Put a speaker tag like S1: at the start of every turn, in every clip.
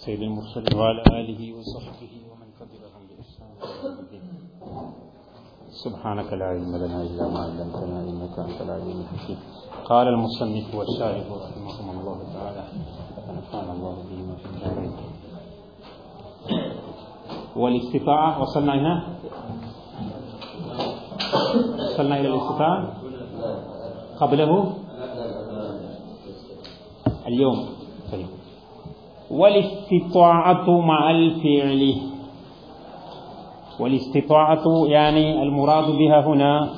S1: سيد المرسلين وعلى آله وصحبه ومن تبعهم بإحسان. سبحانك لا علم لنا إلا ما علمتنا إنك أنت العليم الحكيم. قال المصنف والشارح رحمهم الله تعالى ونفعنا الله بهما في الدارين. والاستطاعة وصلنا هنا وصلنا إلى الاستطاعة؟ قبله؟ اليوم. طيب. والاستطاعة مع الفعل. والاستطاعة يعني المراد بها هنا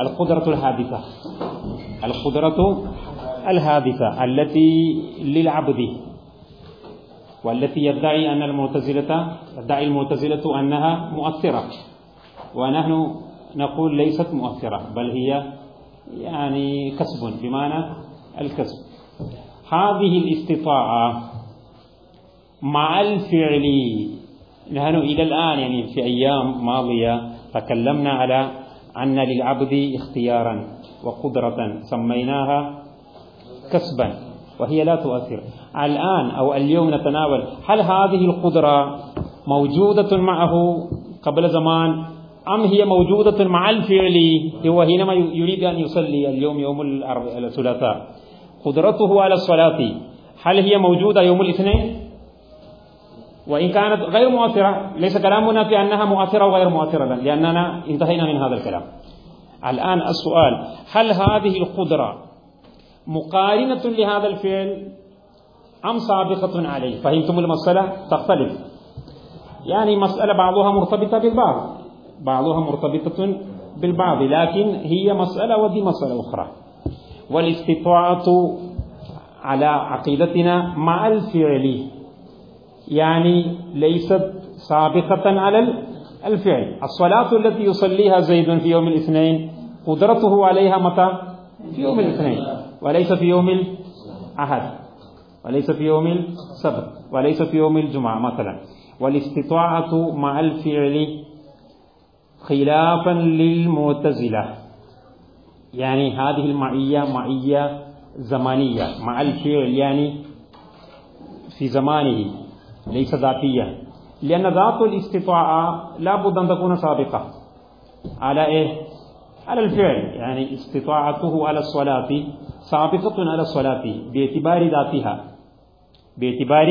S1: القدرة الحادثة القدرة الحادثة التي للعبد. والتي يدعي أن المعتزلة يدعي المعتزلة أنها مؤثرة. ونحن نقول ليست مؤثرة بل هي يعني كسب بمعنى الكسب. هذه الاستطاعة مع الفعل. نحن إلى الآن يعني في أيام ماضية تكلمنا على أن للعبد اختيارا وقدرة سميناها كسبا وهي لا تؤثر. الآن أو اليوم نتناول هل هذه القدرة موجودة معه قبل زمان أم هي موجودة مع الفعل؟ هو حينما يريد أن يصلي اليوم يوم الثلاثاء. قدرته على الصلاة. هل هي موجودة يوم الاثنين؟ وإن كانت غير مؤثرة ليس كلامنا في أنها مؤثرة وغير مؤثرة لأننا انتهينا من هذا الكلام. الآن السؤال هل هذه القدرة مقارنة لهذا الفعل أم سابقة عليه؟ فهمتم المسألة؟ تختلف. يعني مسألة بعضها مرتبطة بالبعض. بعضها مرتبطة بالبعض لكن هي مسألة ودي مسألة أخرى. والاستطاعة على عقيدتنا مع الفعل. يعني ليست سابقة على الفعل. الصلاة التي يصليها زيد في يوم الاثنين قدرته عليها متى؟ في يوم الاثنين. وليس في يوم الأحد. وليس في يوم السبت. وليس في يوم الجمعة مثلا. والاستطاعة مع الفعل خلافا للمعتزلة. يعني هذه المعية معية زمانية. مع الفعل يعني في زمانه ليس ذاتيا لأن ذات الاستطاعة لا بد أن تكون سابقة. على إيه؟ على الفعل. يعني استطاعته على الصلاة سابقة على الصلاة باعتبار ذاتها. باعتبار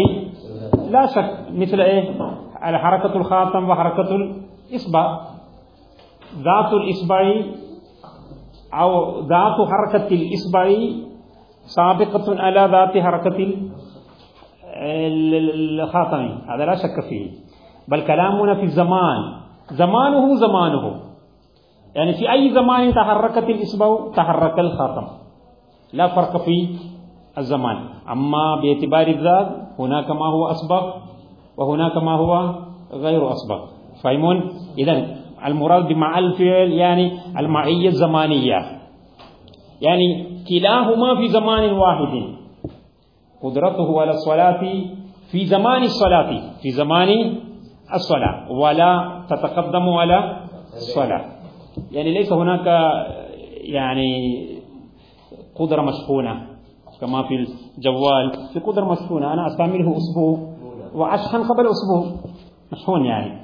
S1: لا شك. مثل إيه؟ على حركة الخاتم وحركة الإصبع. ذات الإصبع أو ذات حركة الإصبع سابقة على ذات حركة الخاتم هذا لا شك فيه. بل كلامنا في الزمان. زمانه زمانه. يعني في أي زمان تحركت الإصبع تحرك الخاتم لا فرق في الزمان. أما باعتبار الذات هناك ما هو أسبق وهناك ما هو غير أسبق. فاهمون إذا المراد بمع الفعل يعني المعية الزمانية. يعني كلاهما في زمان واحد. قدرته على الصلاة في زمان الصلاة في زمان الصلاة ولا تتقدم على الصلاة. يعني ليس هناك يعني قدرة مشحونة كما في الجوال. في قدرة مشحونة أنا أستعمله أسبوع وأشحن قبل أسبوع. مشحون يعني.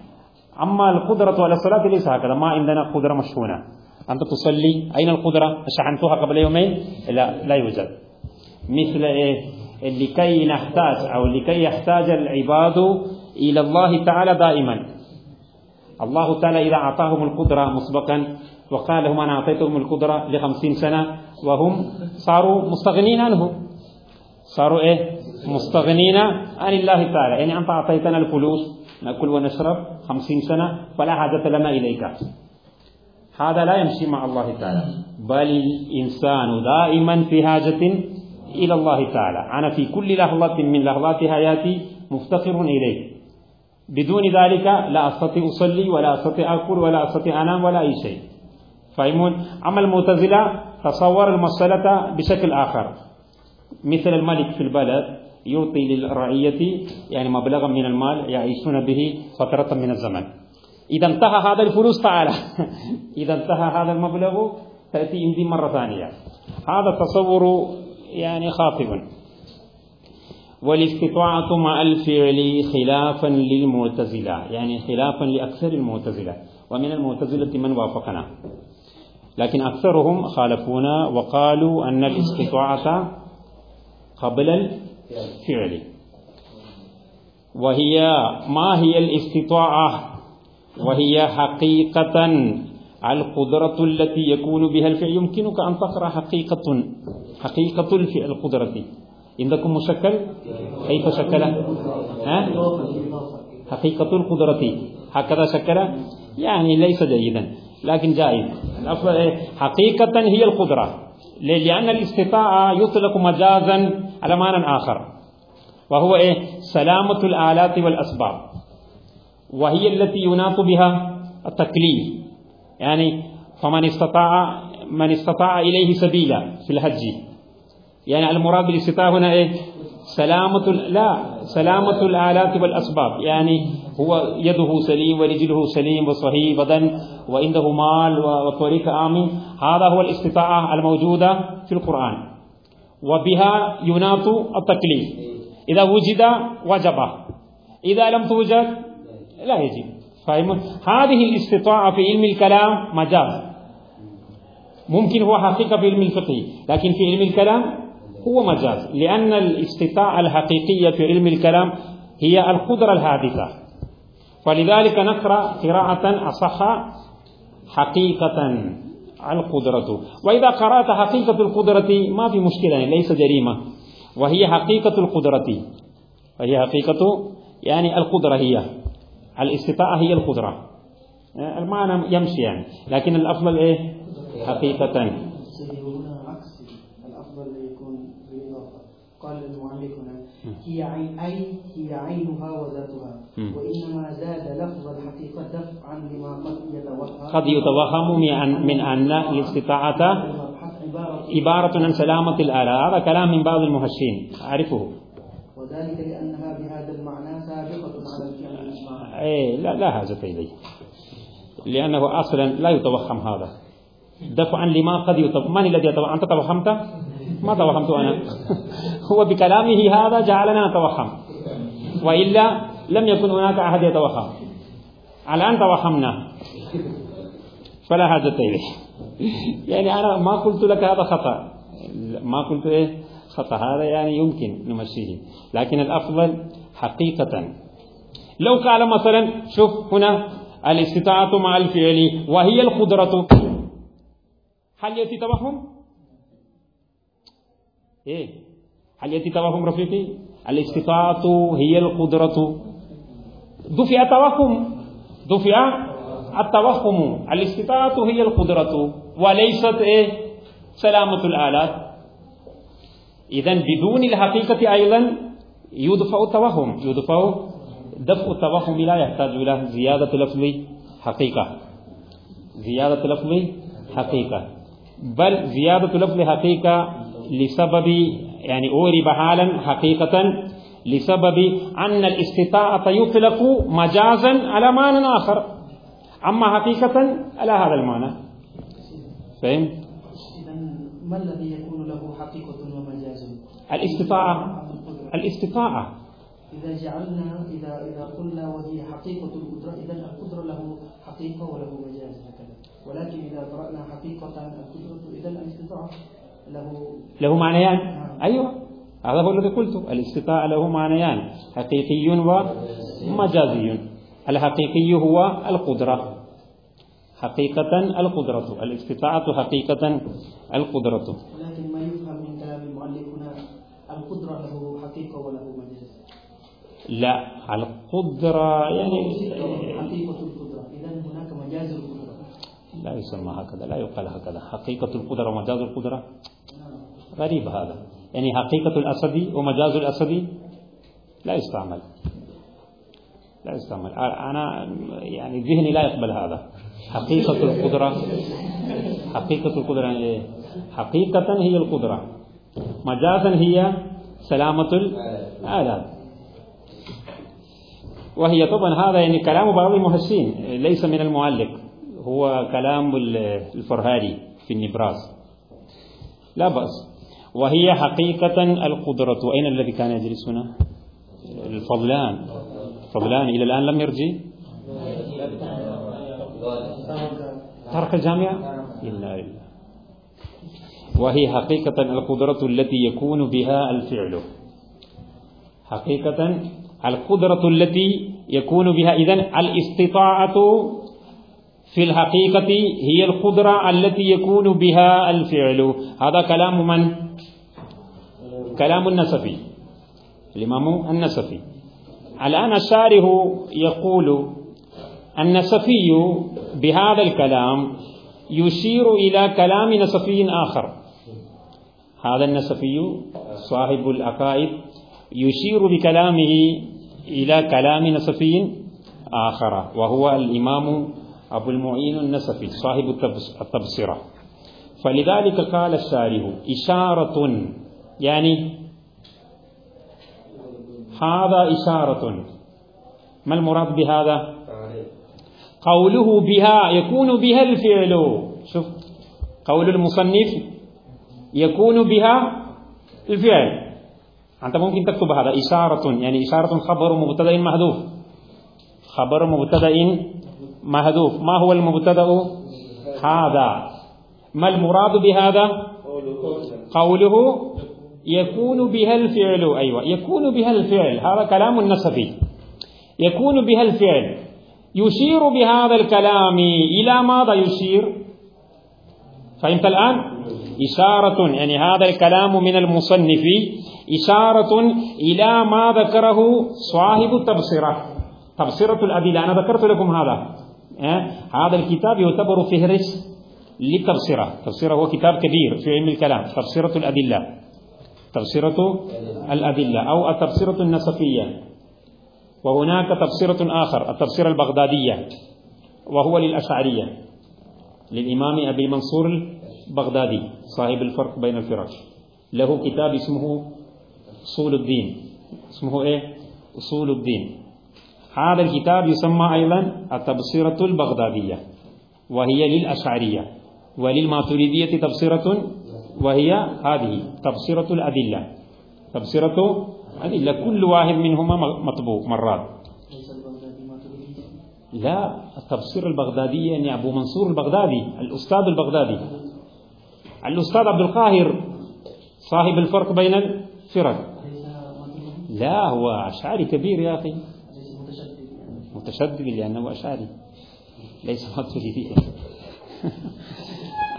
S1: أما القدرة على الصلاة ليس هكذا. ما عندنا قدرة مشحونة. أنت تصلي. أين القدرة؟ شحنتها قبل يومين؟ لا لا يوجد. مثل إيه؟ لكي نحتاج أو لكي يحتاج العباد إلى الله تعالى دائما. الله تعالى إذا أعطاهم القدرة مسبقا وقال لهم أنا أعطيتهم القدرة لخمسين سنة وهم صاروا مستغنين عنه. صاروا إيه؟ مستغنين عن الله تعالى. يعني أنت أعطيتنا الفلوس. نأكل ونشرب خمسين سنة فلا حاجة لنا إليك. هذا لا يمشي مع الله تعالى. بل الإنسان دائما في حاجة إلى الله تعالى. أنا في كل لحظة من لحظات حياتي مفتقر إليه بدون ذلك لا أستطيع أصلي ولا أستطيع أكل ولا أستطيع أنام ولا أي شيء. فاهمون أما المعتزلة تصور المسألة بشكل آخر. مثل الملك في البلد يعطي للرعية يعني مبلغا من المال يعيشون به فترة من الزمن. إذا انتهى هذا الفلوس تعالى إذا انتهى هذا المبلغ تأتي عندي مرة ثانية. هذا تصور يعني خاطئ. والاستطاعة مع الفعل خلافا للمعتزلة يعني خلافا لأكثر المعتزلة. ومن المعتزلة من وافقنا. لكن أكثرهم خالفونا وقالوا أن الاستطاعة قبل الفعل وهي ما هي الاستطاعة؟ وهي حقيقة القدرة التي يكون بها الفعل. يمكنك أن تقرأ حقيقة حقيقة القدرة. عندكم مشكل؟ كيف شكل؟ ها؟ حقيقة القدرة. هكذا شكل؟ يعني ليس جيدا لكن جائز. حقيقة هي القدرة. لأن الاستطاعة يطلق مجازا على معنى آخر. وهو إيه؟ سلامة الآلات والأسباب. وهي التي يناط بها التكليف. يعني فمن استطاع من استطاع إليه سبيلا في الحج يعني المراد بالاستطاعة هنا إيه؟ سلامة لا سلامة الآلات والأسباب. يعني هو يده سليم ورجله سليم وصحيح بدن وعنده مال وطريق آمن. هذا هو الاستطاعة الموجودة في القرآن. وبها يناط التكليف إذا وجد وجب. إذا لم توجد لا يجب. فهم هذه الاستطاعة في علم الكلام مجاز. ممكن هو حقيقة في علم الفقه لكن في علم الكلام هو مجاز لأن الاستطاعة الحقيقية في علم الكلام هي القدرة الحادثة فلذلك نقرأ قراءة أصح حقيقة القدرة. وإذا قرأت حقيقة القدرة ما في مشكلة ليس جريمة. وهي حقيقة القدرة. وهي حقيقة يعني القدرة هي. الاستطاعة هي القدرة. المعنى يمشي يعني. لكن الأفضل إيه؟ حقيقة
S2: قال المؤلف هنا هي عين أي هي عينها وذاتها وإنما زاد لفظ الحقيقة دفعا لما قد يتوهم.
S1: قد يتوهم من من أن الاستطاعة عبارة عن سلامة الآلة. هذا كلام من بعض المهشين. أعرفه.
S2: وذلك لأنها بهذا المعنى سابقة على الفعل
S1: إيه لا لا حاجة إليه. لأنه أصلا لا يتوهم هذا. دفعا لما قد يتوهم من الذي يتوهم؟ أنت توهمت؟ ما توهمت أنا. هو بكلامه هذا جعلنا نتوهم وإلا لم يكن هناك أحد يتوهم الآن توهمنا فلا حاجة إليه. يعني أنا ما قلت لك هذا خطأ. ما قلت إيه؟ خطأ. هذا يعني يمكن نمشيه. لكن الأفضل حقيقة. لو قال مثلا شوف هنا الاستطاعة مع الفعل وهي القدرة. هل يأتي توهم؟ إيه؟ هل يأتي توهم رفيقي؟ الاستطاعة هي القدرة. دفع توهم. دفع التوهم. الاستطاعة هي القدرة. وليست إيه؟ سلامة الآلات. إذا بدون الحقيقة أيضا يدفع التوهم. يدفع دفع التوهم لا يحتاج إلى زيادة لفظ حقيقة. زيادة لفظ حقيقة. بل زيادة لفظ حقيقة لسبب يعني أورب حالا حقيقة لسبب أن الاستطاعة يطلق مجازا على معنى آخر. أما حقيقة على هذا المعنى. فهم؟
S2: ما الذي يكون له حقيقة ومجاز؟
S1: الاستطاعة. الاستطاعة.
S2: إذا جعلنا إذا إذا قلنا وهي حقيقة القدرة إذا القدرة له حقيقة وله مجاز هكذا. ولكن إذا قرأنا حقيقة القدرة إذا الاستطاعة. له
S1: معنيان. أيوة. هذا هو الذي قلته. الاستطاعة له معنيان. حقيقي ومجازي الحقيقي هو القدرة. حقيقة القدرة. الاستطاعة حقيقة القدرة.
S2: ولكن ما يفهم من كلام المؤلف هنا القدرة له حقيقة وله مجاز.
S1: لا. القدرة يعني
S2: حقيقة القدرة. إذا هناك مجاز القدرة.
S1: لا يسمى هكذا. لا يقال هكذا. حقيقة القدرة ومجاز القدرة. غريب هذا. يعني حقيقة الأسدي ومجاز الأسدي لا يستعمل. لا يستعمل. أنا يعني ذهني لا يقبل هذا. حقيقة القدرة حقيقة القدرة إيه؟ حقيقة هي القدرة. مجازا هي سلامة الآلات وهي طبعا هذا يعني كلام بعض المحسين ليس من المعلق. هو كلام الفرهادي في النبراس. لا بأس. وهي حقيقة القدرة. أين الذي كان يجلس هنا الفضلان. الفضلان إلى الآن لم يرجع ترك الجامعة؟ إلا إلا وهي حقيقة القدرة التي يكون بها الفعل. حقيقة القدرة التي يكون بها إذن الاستطاعة في الحقيقة هي القدرة التي يكون بها الفعل. هذا كلام من؟ كلام النسفي. الإمام النسفي. الآن الشارح يقول النسفي بهذا الكلام يشير إلى كلام نسفي آخر. هذا النسفي صاحب العقائد يشير بكلامه إلى كلام نسفي آخر وهو الإمام أبو المعين النسفي صاحب التبصرة. فلذلك قال الشارح إشارة يعني هذا إشارة. ما المراد بهذا؟ قوله بها يكون بها الفعل. شوف قول المصنف يكون بها الفعل. أنت ممكن تكتب هذا إشارة يعني إشارة خبر مبتدأ محذوف خبر مبتدأ محذوف ما هو المبتدأ؟ هذا. ما المراد بهذا؟ قوله يكون بها الفعل أيوة يكون بها الفعل. هذا كلام النسفي يكون بها الفعل. يشير بهذا الكلام إلى ماذا يشير؟ فهمت الآن؟ إشارة يعني هذا الكلام من المصنف. إشارة إلى ما ذكره صاحب التبصرة. تبصرة الأدلة. أنا ذكرت لكم هذا؟ هذا الكتاب يعتبر فهرس للتبصرة التبصرة هو كتاب كبير في علم الكلام. تبصرة الأدلة. تبصرة الأدلة. أو التبصرة النسفية وهناك تبصرة آخر التبصرة البغدادية. وهو للأشعرية. للإمام أبي منصور البغدادي صاحب الفرق بين الفرق. له كتاب اسمه أصول الدين. اسمه إيه؟ أصول الدين. هذا الكتاب يسمى أيضا التبصرة البغدادية وهي للأشعرية وللماتريدية تبصرة وهي هذه تبصرة الأدلة. تبصرة الأدلة كل واحد منهما مطبوع مرات. لا التبصير البغدادي يعني أبو منصور البغدادي الأستاذ البغدادي. الأستاذ عبد القاهر صاحب الفرق بين الفرق. لا هو أشعري كبير يا أخي. متشدد لأنه أشعري. ليس ماتريدي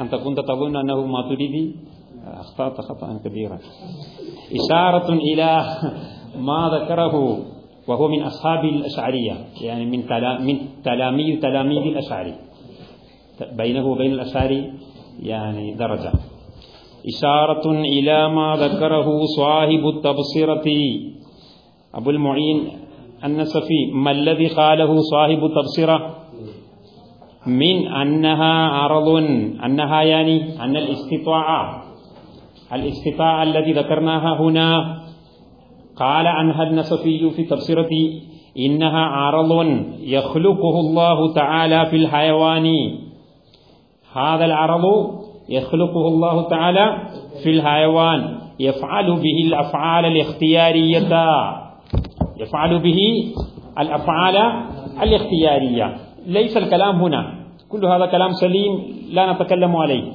S1: أنت كنت تظن أنه ماتريدي أخطأت خطأ كبيرا. إشارة إلى ما ذكره وهو من أصحاب الأشعرية يعني من من تلاميذ تلاميذ الأشعري. بينه وبين الأشعري يعني درجة. إشارة إلى ما ذكره صاحب التبصرة أبو المعين النسفي ما الذي قاله صاحب التبصرة من أنها عرض أنها يعني أن الاستطاعة الاستطاعة الذي ذكرناها هنا قال عنها النسفي في تبصرته إنها عرض يخلقه الله تعالى في الحيوان. هذا العرض يخلقه الله تعالى في الحيوان يفعل به الأفعال الاختيارية. يفعل به الأفعال الاختيارية. ليس الكلام هنا. كل هذا كلام سليم لا نتكلم عليه.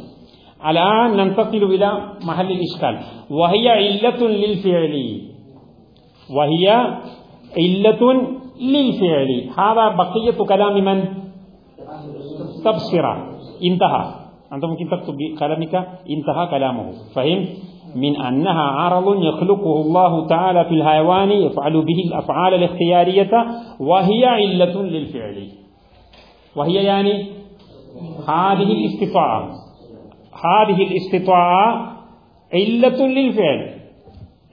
S1: الآن ننتقل إلى محل الإشكال. وهي علة للفعل. وهي علة للفعل. هذا بقية كلام من؟ تبصرة. انتهى. أنت ممكن تكتب بقلمك انتهى كلامه. فهم؟ من أنها عرض يخلقه الله تعالى في الحيوان يفعل به الأفعال الاختيارية وهي علة للفعل. وهي يعني هذه الاستطاعة. هذه الاستطاعة علة للفعل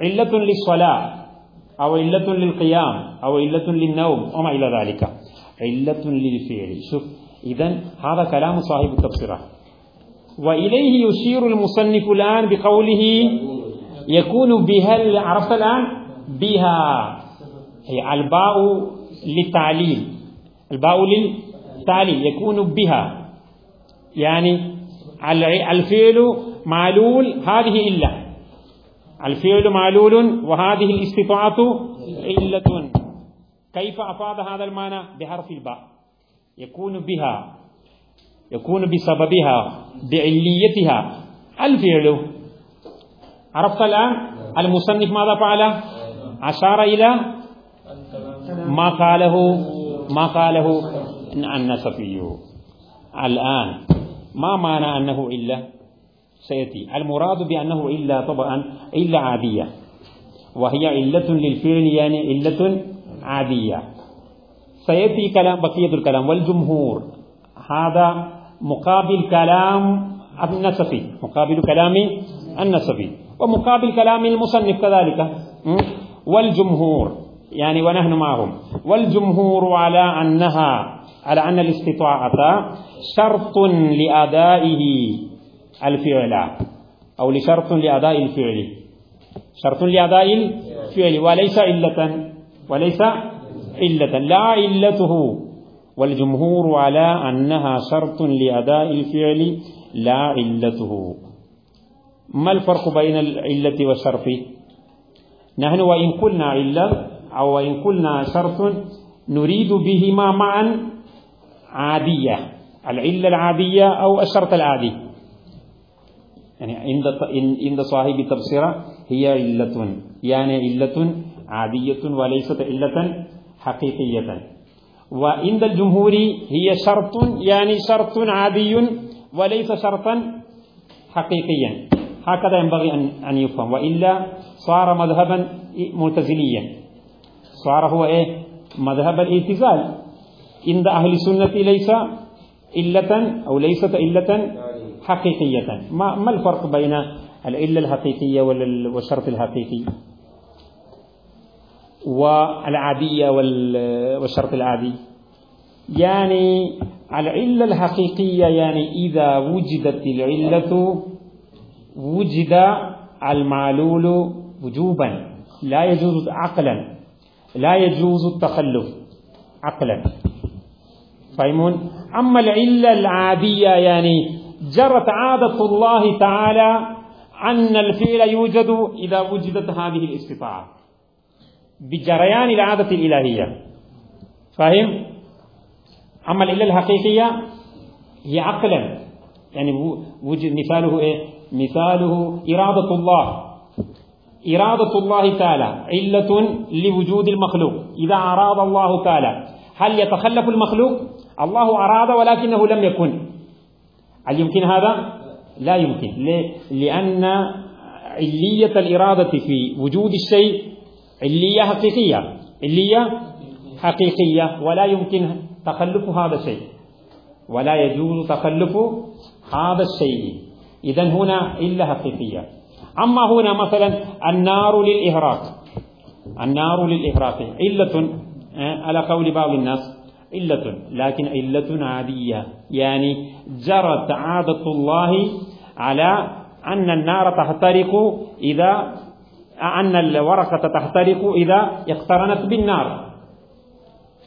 S1: علة للصلاة أو علة للقيام أو علة للنوم وما إلى ذلك. علة للفعل. شوف إذا هذا كلام صاحب التبصرة وإليه يشير المصنف الآن بقوله يكون بها عرفت الآن؟ بها. هي الباء للتعليل. الباء للتعليل. يكون بها. يعني الفعل معلول هذه إلا. الفعل معلول وهذه الاستطاعة علة كيف أفاد هذا المعنى؟ بحرف الباء. يكون بها. يكون بسببها بعليتها. الفعل عرفت الآن؟ المصنف ماذا فعل؟ أشار إلى ما قاله ما قاله النسفي الآن ما معنى أنه إلا؟ سيأتي. المراد بأنه إلا طبعا إلا عادية. وهي علة للفعل يعني علة عادية. سيأتي كلام بقية الكلام. والجمهور. هذا مقابل كلام النسفي. مقابل كلام النسفي. ومقابل كلام المصنف كذلك. والجمهور. يعني ونحن معهم. والجمهور على أنها على أن الاستطاعة شرط لأدائه الفعل. أو لشرط لأداء الفعل. شرط لأداء الفعل. وليس علة. وليس علة. لا علته. والجمهور على أنها شرط لأداء الفعل لا علته. ما الفرق بين العلة والشرط؟ نحن وإن قلنا علة أو وإن قلنا شرط نريد بهما معا عادية العلة العادية أو الشرط العادي. يعني عند صاحب التبصرة هي علة يعني علة عادية وليست علة حقيقية. وعند الجمهور هي شرط يعني شرط عادي وليس شرطا حقيقيا. هكذا ينبغي أن يفهم. وإلا صار مذهبا معتزليا. صار هو إيه؟ مذهب الاعتزال. عند أهل السنة ليس إلة أو ليست إلة حقيقية. ما, ما الفرق بين العلة الحقيقية والشرط الحقيقي؟ والعادية والشرط العادي. يعني العلة الحقيقية يعني إذا وجدت العلة وجد المعلول وجوبا. لا يجوز عقلا لا يجوز التخلف عقلا. فاهمون؟ أما العلة العادية يعني جرت عادة الله تعالى أن الفعل يوجد إذا وجدت هذه الاستطاعة. بجريان العادة الإلهية. فاهم؟ أما العلة الحقيقية هي عقلا. يعني وجد مثاله إيه؟ مثاله إرادة الله. إرادة الله تعالى علة لوجود المخلوق. إذا أراد الله تعالى هل يتخلف المخلوق؟ الله أراد ولكنه لم يكن. هل يمكن هذا؟ لا يمكن. ليه؟ لأن علية الإرادة في وجود الشيء علية حقيقية. علية حقيقية. ولا يمكن تخلف هذا الشيء. ولا يجوز تخلف هذا الشيء. إذا هنا علة حقيقية. أما هنا مثلا النار للإهراق. النار للإهراق. علة على قول بعض الناس علة لكن علة عادية. يعني جرت عادة الله على أن النار تحترق إذا أن الورقة تحترق إذا اقترنت بالنار.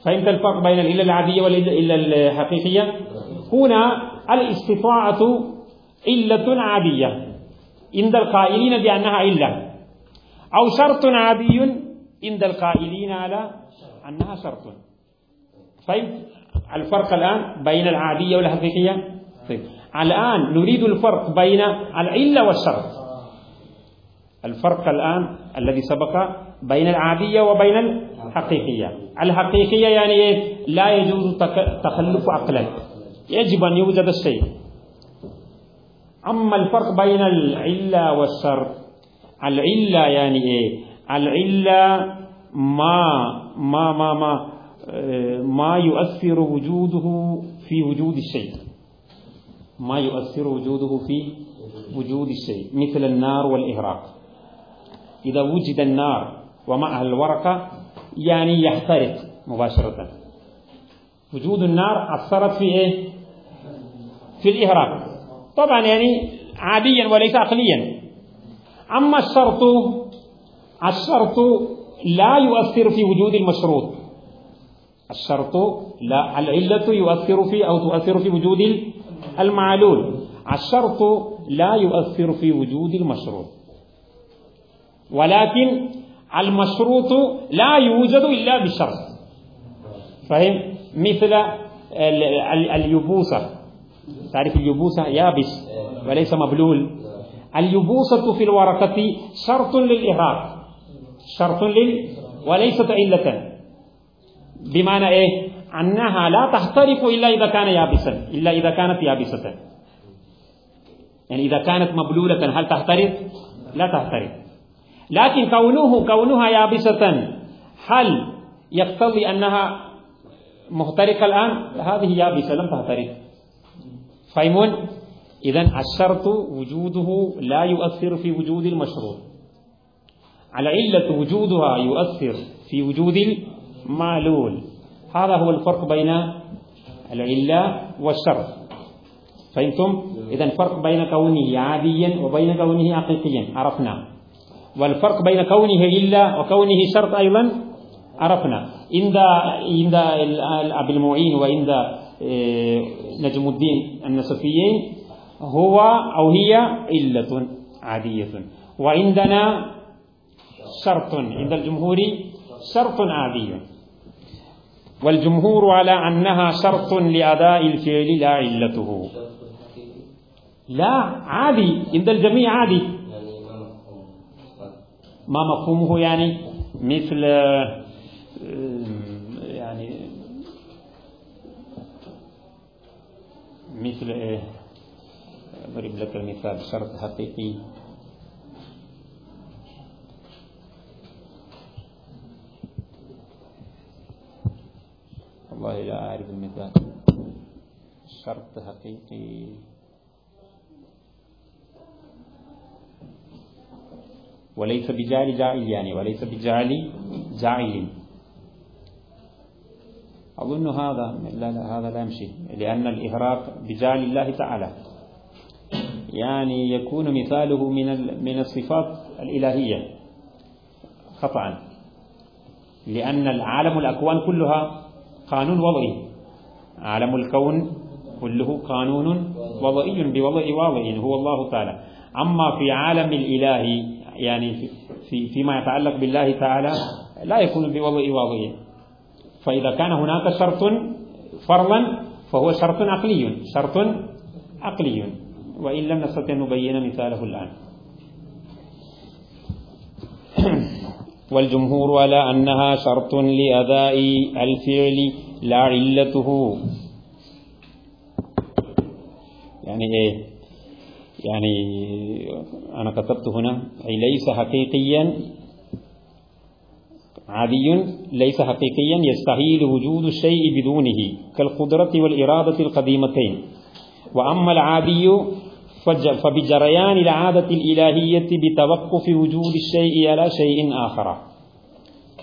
S1: فهمت الفرق بين العلة العادية والعلة الحقيقية هنا الاستطاعة علة عادية. عند القائلين بأنها علة. أو شرط عادي عند القائلين على أنها شرط. طيب الفرق الآن بين العادية والحقيقية؟ طيب الآن نريد الفرق بين العلة والشرط. الفرق الآن الذي سبق بين العادية وبين الحقيقية. الحقيقية يعني إيه؟ لا يجوز تخلف عقلا. يجب أن يوجد الشيء. أما الفرق بين العلة والشرط العلة يعني إيه؟ العلة ما ما ما ما ما يؤثر وجوده في وجود الشيء. ما يؤثر وجوده في وجود الشيء. مثل النار والإهراق. إذا وجد النار ومعها الورقة يعني يحترق مباشرة. وجود النار أثرت في إيه؟ في الإهراق. طبعا يعني عاديا وليس عقليا. أما الشرط الشرط لا يؤثر في وجود المشروط. الشرط لا العلة يؤثر في أو تؤثر في وجود المعلول. الشرط لا يؤثر في وجود المشروط. ولكن المشروط لا يوجد إلا بالشرط فهم؟ مثل اليبوسة. تعرف اليبوسة؟ يابس وليس مبلول. اليبوسة في الورقة شرط للإهراق شرط لل وليست علة. بمعنى إيه؟ أنها لا تحترق إلا إذا كان يابسا إلا إذا كانت يابسة. يعني إذا كانت مبلولة هل تحترق لا تحترق لكن كونه كونها يابسة هل يقتضي أنها محترقة الآن؟ هذه يابسة لم تحترق فهمون؟ إذا الشرط وجوده لا يؤثر في وجود المشروط العلة وجودها يؤثر في وجود المعلول. هذا هو الفرق بين العلة والشرط. فهمتم؟ إذا الفرق بين كونه عاديا وبين كونه حقيقيا. عرفنا. والفرق بين كونه علة وكونه شرط أيضا عرفنا. عند عند أبي المعين وعند آه، نجم الدين النسفيين هو أو هي علة عادية. وعندنا شرط عند الجمهور شرط عادي. والجمهور على أنها شرط لأداء الفعل لا علته لا عادي. عند الجميع عادي. ما مفهومه يعني مثل يعني مثل إيه أضرب لك المثال شرط حقيقي. والله لا أعرف المثال. شرط حقيقي. وليس بجعل جاعل يعني وليس بجعل جاعل أظن هذا لا لا هذا لا يمشي لأن الإهراق بجعل الله تعالى. يعني يكون مثاله من من الصفات الإلهية خطأ لأن العالم الأكوان كلها قانون وضعي. عالم الكون كله قانون وضعي بوضع واضع هو الله تعالى. أما في عالم الإله يعني في فيما يتعلق بالله تعالى لا يكون بوضع واضع فإذا كان هناك شرط فرضا فهو شرط عقلي شرط عقلي. وإن لم نستطع أن نبين مثاله الآن. والجمهور على أنها شرط لأداء الفعل لا علته. يعني إيه؟ يعني أنا كتبت هنا أي ليس حقيقيا عادي ليس حقيقيا يستحيل وجود الشيء بدونه كالقدرة والإرادة القديمتين. وأما العادي فبجريان العادة الإلهية بتوقف وجود الشيء على شيء آخر.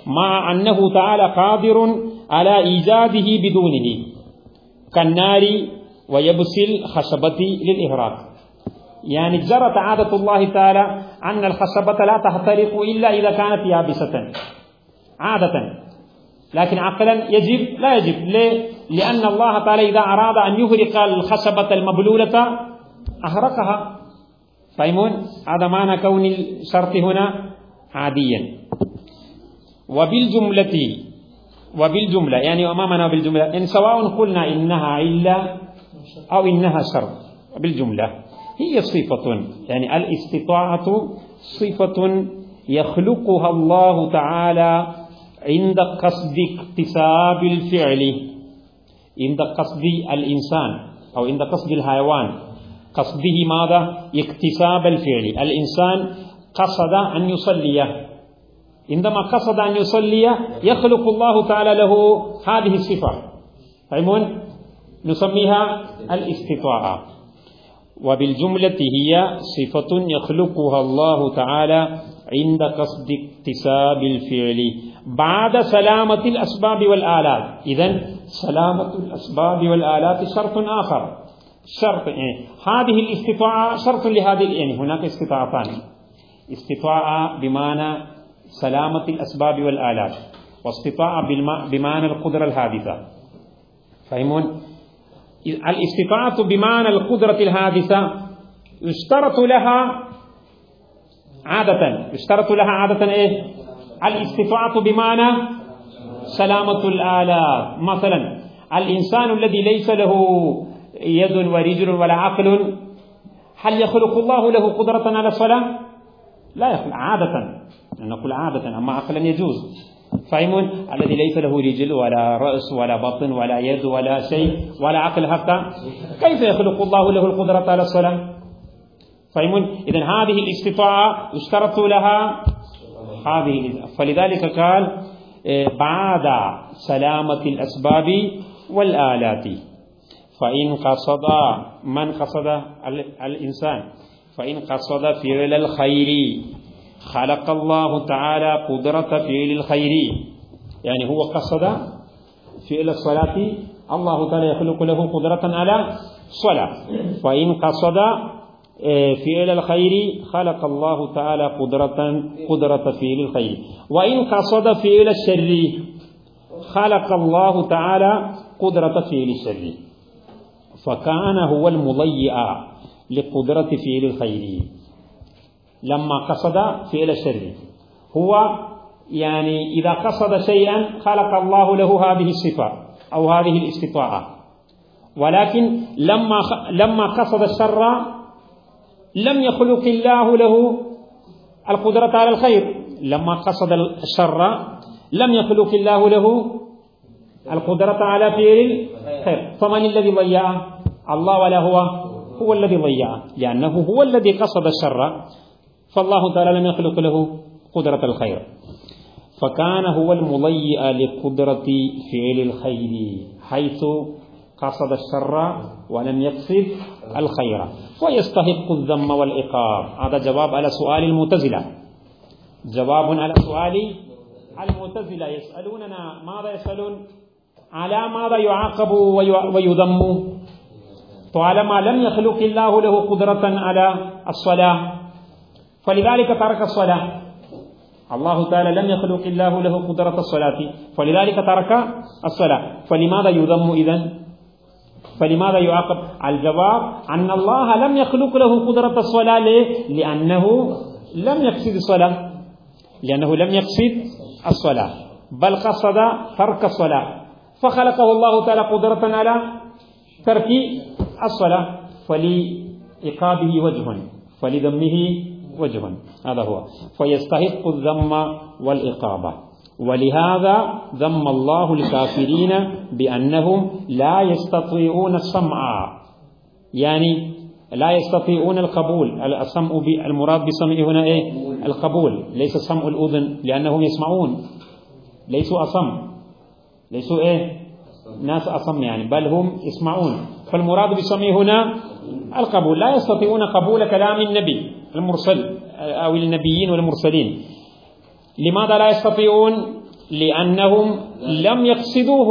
S1: مع أنه تعالى قادر على إيجاده بدونه كالنار ويبس الخشبة للإهراق. يعني جرت عادة الله تعالى أن الخشبة لا تحترق إلا إذا كانت يابسة. عادة. لكن عقلا يجب لا يجب. ليه؟ لأن الله تعالى إذا أراد أن يهرق الخشبة المبلولة أهرقها. فهمون؟ هذا معنى كون الشرط هنا عاديا. وبالجملة وبالجملة يعني وما معنى بالجملة؟ إن سواء قلنا إنها علة أو إنها شرط. بالجملة. هي صفة. يعني الاستطاعة صفة يخلقها الله تعالى عند قصد اكتساب الفعل عند قصد الإنسان أو عند قصد الحيوان. قصده ماذا؟ اكتساب الفعل. الإنسان قصد أن يصلي. عندما قصد أن يصلي يخلق الله تعالى له هذه الصفة. فهمون؟ نسميها الاستطاعة. وبالجملة هي صفة يخلقها الله تعالى عند قصد اكتساب الفعل. بعد سلامة الأسباب والآلات. إذا سلامة الأسباب والآلات شرط آخر. شرط يعني هذه الاستطاعة شرط لهذه يعني هناك استطاعتان. استطاعة بمعنى سلامة الأسباب والآلات. واستطاعة بمعنى القدرة الحادثة. فهمون؟ الاستطاعة بمعنى القدرة الحادثة يشترط لها عادة. يشترط لها عادة إيه؟ الاستطاعة بمعنى سلامة الآلات. مثلا الإنسان الذي ليس له يد ورجل ولا عقل هل يخلق الله له قدرة على الصلاة؟ لا يخلق. عادة. نقول عادة أما عقلا يجوز. فاهمون؟ الذي ليس له رجل ولا رأس ولا بطن ولا يد ولا شيء ولا عقل حتى. كيف يخلق الله له القدرة على الصلاة؟ فاهمون؟ إذا هذه الاستطاعة يشترط لها. هذه فلذلك قال إيه، بعد سلامة الأسباب والآلات. فإن قصد من قصد؟ الإنسان. فإن قصد فعل الخير. خلق الله تعالى قدرة فعل الخير. يعني هو قصد فعل الصلاة. الله تعالى يخلق له قدرة على الصلاة. فإن قصد آه، فعل الخير خلق الله تعالى قدرة قدرة فعل الخير. وإن قصد فعل الشر خلق الله تعالى قدرة فعل الشر. فكان هو المضيع لقدرة فعل الخير. لما قصد فعل الشر. هو يعني إذا قصد شيئا خلق الله له هذه الصفة أو هذه الاستطاعة. ولكن لما لما قصد الشر لم يخلق الله له القدرة على الخير. لما قصد الشر لم يخلق الله له القدرة على فعل الخير. فمن الذي ضيعه الله ولا هو. هو الذي ضيعه لأنه هو الذي قصد الشر. فالله تعالى لم يخلق له قدرة الخير. فكان هو المضيء لقدرة فعل الخير حيث قصد الشر ولم يقصد الخير. ويستحق الذم والعقاب. هذا جواب على سؤال المعتزلة. جواب على سؤال المعتزلة. يسألوننا ماذا يسألون؟ على ماذا يعاقب ويذم؟ طالما لم يخلق الله له قدرة على الصلاة. فلذلك ترك الصلاة. الله تعالى لم يخلق الله له قدرة الصلاة. فلذلك ترك الصلاة. فلماذا يذم إذن؟ فلماذا يعاقب؟ الجواب أن الله لم يخلق له قدرة الصلاة. ليه؟ لأنه لم يقصد الصلاة. لأنه لم يقصد الصلاة. بل قصد ترك الصلاة. فخلقه الله تعالى قدرة على ترك الصلاة. فلإيقابه وجه. فلذمه وجه هذا هو. فيستحق الذم والإقامة ولهذا ذم الله الكافرين بأنهم لا يستطيعون السمع. يعني لا يستطيعون القبول. السمع المراد بسمع هنا إيه؟ القبول. ليس سمع الأذن لأنهم يسمعون. ليسوا أصم. ليسوا إيه؟ ناس أصم يعني. بل هم يسمعون. فالمراد بسمع هنا القبول. لا يستطيعون قبول كلام النبي. المرسل أو النبيين والمرسلين. لماذا لا يستطيعون؟ لأنهم لم يقصدوه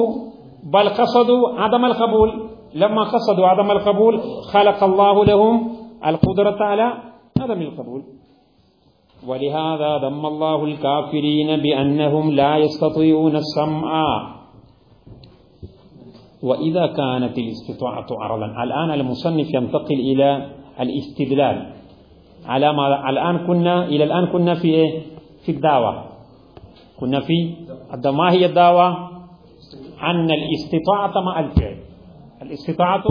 S1: بل قصدوا عدم القبول. لما قصدوا عدم القبول خلق الله لهم القدرة على عدم القبول. ولهذا ذم الله الكافرين بأنهم لا يستطيعون السمع. وإذا كانت الاستطاعة عرضا الآن المصنف ينتقل إلى الاستدلال. على ما الآن كنا إلى الآن كنا في إيه؟ في الدعوة. كنا في ما هي الدعوة؟ أن الاستطاعة مع الفعل. الاستطاعة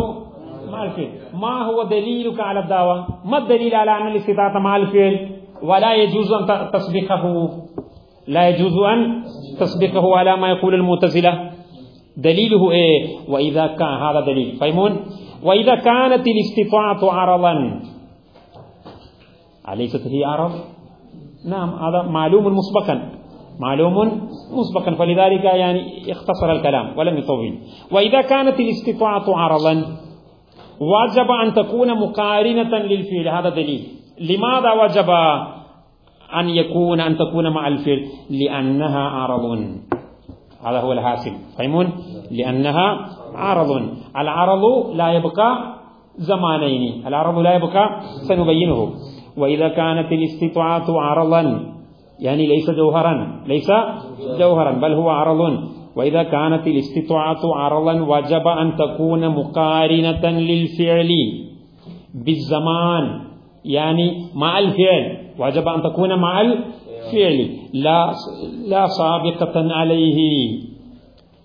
S1: مع الفعل. ما هو دليلك على الدعوة؟ ما الدليل على أن الاستطاعة مع الفعل؟ ولا يجوز أن تسبقه لا يجوز أن تسبقه على ما يقول المعتزلة. دليله إيه؟ وإذا كان هذا دليل. فهمون؟ وإذا كانت الاستطاعة عرضا أليست هي عرض نعم هذا معلوم مسبقا معلوم مسبقا. فلذلك يعني اختصر الكلام ولم يطول. وإذا كانت الاستطاعة عرضا وجب أن تكون مقارنة للفعل. هذا دليل. لماذا وجب أن يكون أن تكون مع الفعل؟ لأنها عرض. هذا هو الحاصل. فهمون؟ لأنها عرض. العرض لا يبقى زمانين. العرض لا يبقى سنبينه. وإذا كانت الاستطاعة عرضا يعني ليس جوهرا ليس جوهرا بل هو عرض وإذا كانت الاستطاعة عرضا وجب أن تكون مقارنة للفعل بالزمان يعني مع الفعل. وجب أن تكون مع الفعل. لا لا سابقة عليه.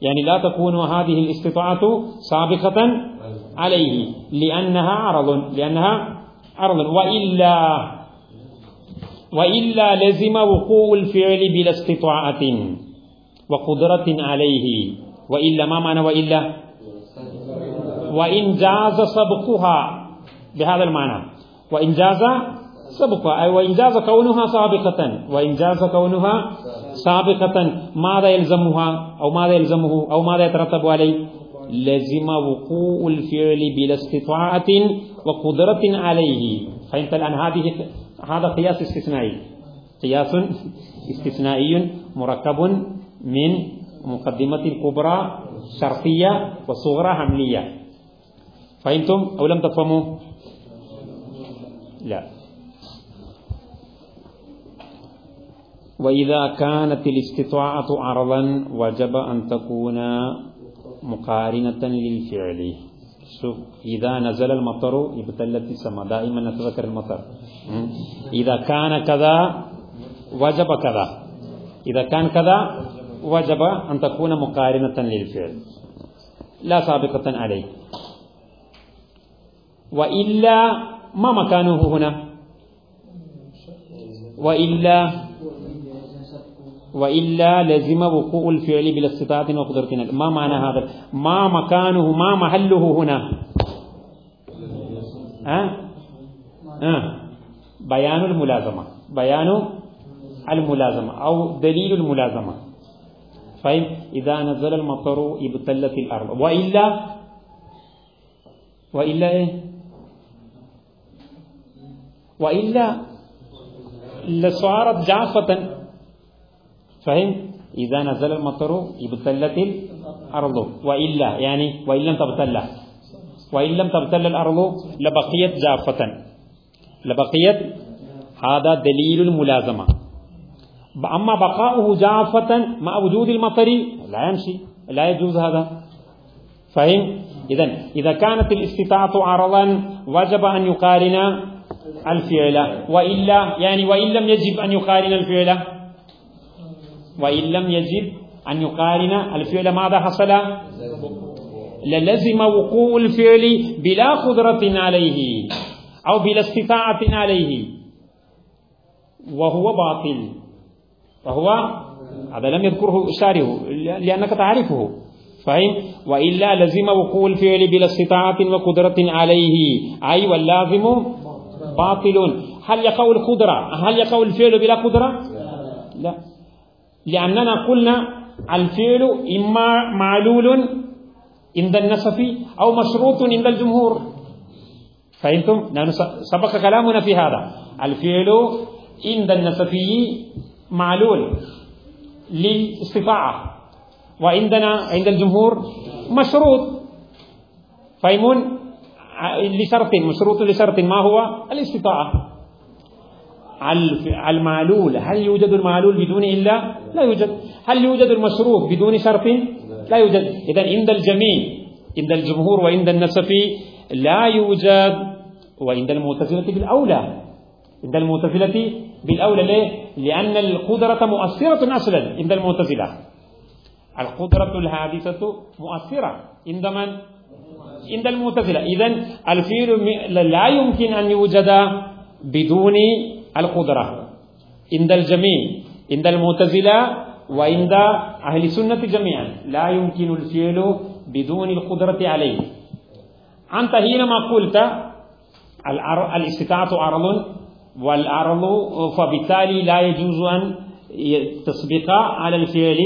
S1: يعني لا تكون هذه الاستطاعة سابقة عليه. لأنها عرض لأنها عرض وإلا وإلا لزم وقوع الفعل بلا استطاعة وقدرة عليه. وإلا ما معنى وإلا؟ وإن جاز سبقها. بهذا المعنى. وإن جاز سبقها. أي وإن جاز كونها سابقة. وإن جاز كونها سابقة. ماذا يلزمها؟ أو ماذا يلزمه؟ أو ماذا يترتب عليه؟ لزم وقوع الفعل بلا استطاعة. وقدرة عليه. فأنت الآن هذه هذا قياس استثنائي. قياس استثنائي مركب من مقدمة كبرى شرطية وصغرى حملية. فهمتم أو لم تفهموا؟ لا. وإذا كانت الاستطاعة عرضا وجب أن تكون مقارنة للفعل. شوف إذا نزل المطر ابتلت السماء. دائما نتذكر المطر. إذا كان كذا وجب كذا. إذا كان كذا وجب أن تكون مقارنة للفعل. لا سابقة عليه. وإلا ما مكانه هنا؟ وإلا وإلا لزم وقوع الفعل بلا استطاعة وقدرة. ما معنى هذا؟ ما مكانه ما محله هنا. أه؟ أه؟ بيان الملازمة. بيان الملازمة أو دليل الملازمة. فإن إذا نزل المطر ابتلت الأرض. وإلا وإلا إيه؟ وإلا لصارت جافة فهم؟ إذا نزل المطر ابتلت الأرض. وإلا يعني وإن لم تبتل. وإن لم تبتل الأرض لبقيت جافة. لبقيت هذا دليل الملازمة. أما بقاؤه جافة مع وجود المطر لا يمشي لا يجوز هذا. فهم؟ إذا إذا كانت الاستطاعة عرضا وجب أن يقارن الفعل. وإلا يعني وإن لم يجب أن يقارن الفعل. وإن لم يجب أن يقارن الفعل ماذا حصل؟ للزم وقوع الفعل بلا قدرة عليه أو بلا استطاعة عليه. وهو باطل. وهو هذا لم يذكره الشارع لأنك تعرفه. فهم وإلا لزم وقوع الفعل بلا استطاعة وقدرة عليه. أي واللازم باطل. هل يقع القدرة؟ هل يقع الفعل بلا قدرة؟ لا. لأننا قلنا الفعل إما معلول عند النسف أو مشروط عند الجمهور. فهمتم؟ سبق كلامنا في هذا. الفعل عند النسفي معلول للاستطاعة وعندنا عند الجمهور مشروط. فهمون؟ لشرط مشروط لشرط ما هو؟ الاستطاعة المعلول. هل يوجد المعلول بدون إلا؟ لا يوجد. هل يوجد المشروط بدون شرط لا يوجد. إذا عند الجميع عند الجمهور وعند النسفي لا يوجد. وعند المعتزلة بالأولى. عند المعتزلة بالأولى ليه؟ لأن القدرة مؤثرة أصلا عند المعتزلة. القدرة الحادثة مؤثرة عند من؟ عند المعتزلة. إذا الفيل لا يمكن أن يوجد بدون القدرة. عند الجميع عند المعتزلة وعند أهل السنة جميعا. لا يمكن الفعل بدون القدرة عليه. أنت حينما قلت الاستطاعة عرض والعرض فبالتالي لا يجوز أن تسبق على الفعل.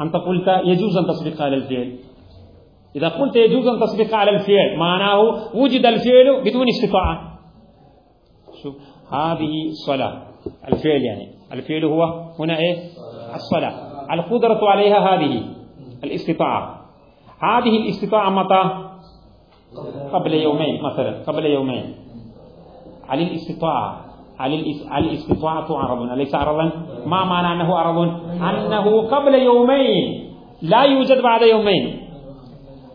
S1: أنت قلت يجوز أن تسبق على الفعل. إذا قلت يجوز أن تسبق على الفعل معناه وجد الفعل بدون استطاعة. هذه الصلاة. الفعل يعني. الفعل هو هنا إيه؟ الصلاة. القدرة عليها هذه. الاستطاعة. هذه الاستطاعة متى؟ قبل يومين مثلا. قبل يومين. على الاستطاعة. الاستطاعة عرض أليس عرضا؟ ما معنى أنه عرض؟ أنه قبل يومين. لا يوجد بعد يومين.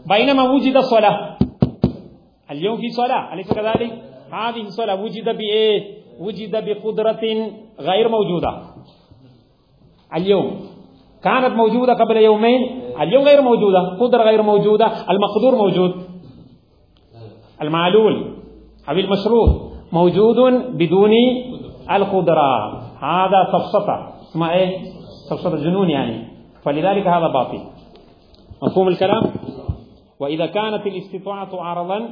S1: بينما وجد صلاة. اليوم في صلاة. أليس كذلك؟ هذه الصلاة وجد بإيه؟ وجد بقدرة غير موجودة. اليوم كانت موجودة قبل يومين اليوم غير موجودة قدرة غير موجودة المقدور موجود. المعلول أو المشروط موجود بدون القدرة. هذا سفسطة. اسمها إيه؟ سفسطة جنون يعني. فلذلك هذا باطل. مفهوم الكلام؟ وإذا كانت الاستطاعة عرضا